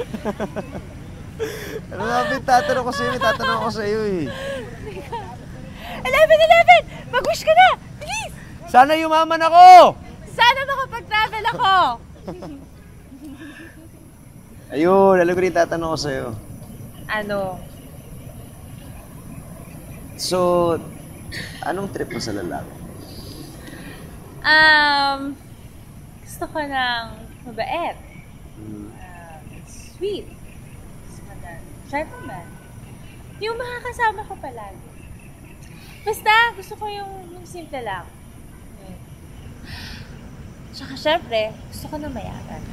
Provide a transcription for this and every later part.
ano sabi, tatanong ko sa'yo, tatanong ko sa'yo eh. 11-11! Mag-wish ka na! Please! Sana yumaman ako! Sana makapag-travel ako! Ayun, alam ko rin tatanong ko sa'yo. Ano? So, anong trip mo sa lalaki? Um, gusto ko ng mabait. Hmm. Sweet. Gentleman. Yung makakasama ko palagi. Basta, gusto ko yung, yung simple lang. Tsaka syempre, gusto ko ng mayaman.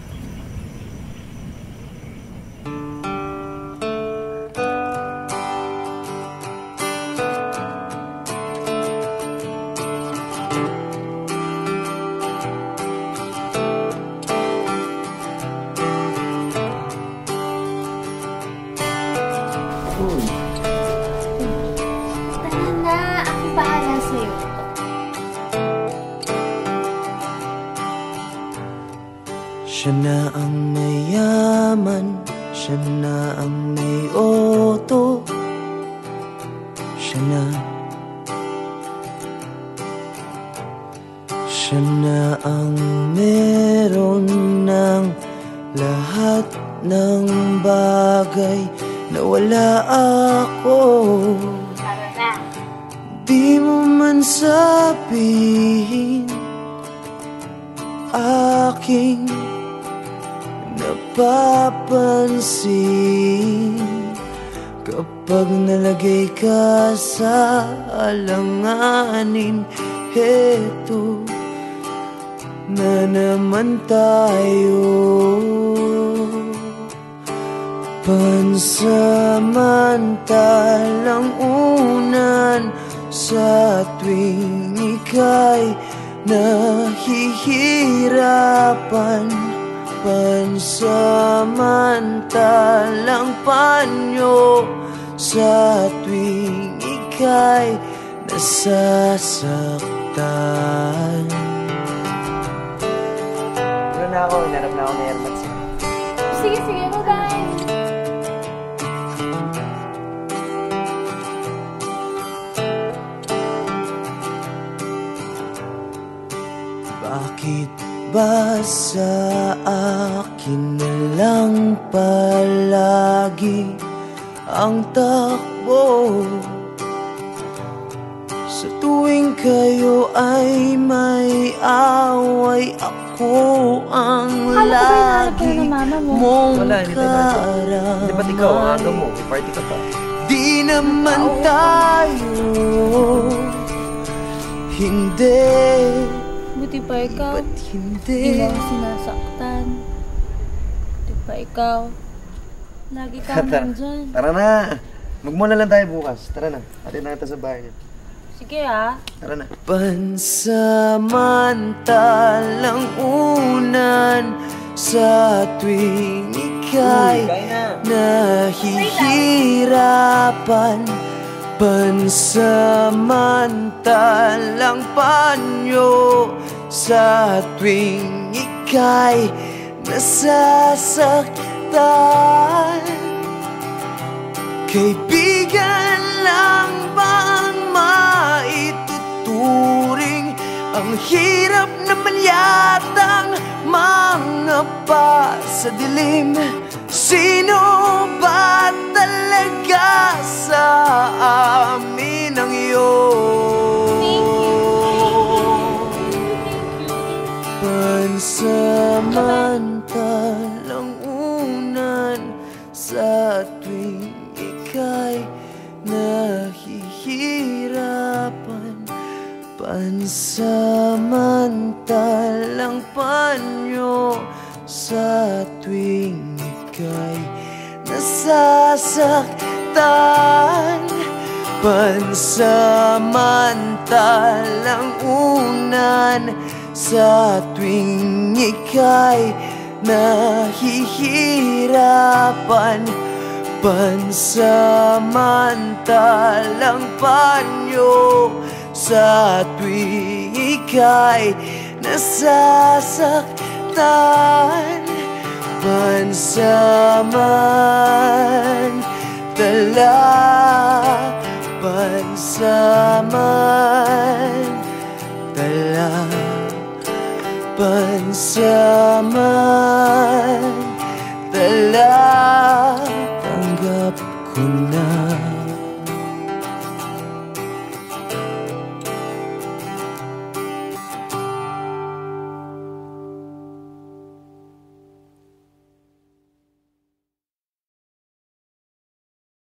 Siya na ang mayaman, siya na ang may oto, siya na. Siya na ang meron ng lahat ng bagay na wala ako. Di mo man sabihin aking napapansin Kapag nalagay ka sa alanganin Heto na naman tayo. Pansamantalang unan sa tuwing ika'y nahihirapan Pansamantalang panyo sa tuwing ika'y nasasaktan Ano na ako, hinarap na ako ni Hermats. Sige, sige, bye-bye. Bakit ba sa lang palagi ang takbo? Sa tuwing kayo ay may away ako ang Akala ko ba hinahanap ka lagi na ng mama mo? mong Wala, hindi tayo nasa- ba't ikaw, ang aga mo, may party ka pa. Di naman tayo Hindi Buti pa ikaw. Ba't hindi Hindi mo ako sinasaktan. Pa ikaw. Lagi ka Tara, nandyan. tara na. Magmuna lang tayo bukas. Tara na. Atin na kita sa bahay niya. Sige ah. Tara na. Pansamantalang unan Sa tuwing ika'y nahihirapan Pansamantalang panyo Sa tuwing ika'y nasasaktan. Kaibigan lang bang maituturing? Ang hirap naman yatang mga pa sa dilim. Sino ba talaga sa amin ang iyon? Nahihirapan Pansamantalang panyo sa tuwing ika'y nasasaktan. Pansamantalang unan sa tuwing ika'y nahihirapan Pansamantalang panyo sa tuwing ika'y nasasaktan. Pansaman Tala Pansaman. Tala Pansaman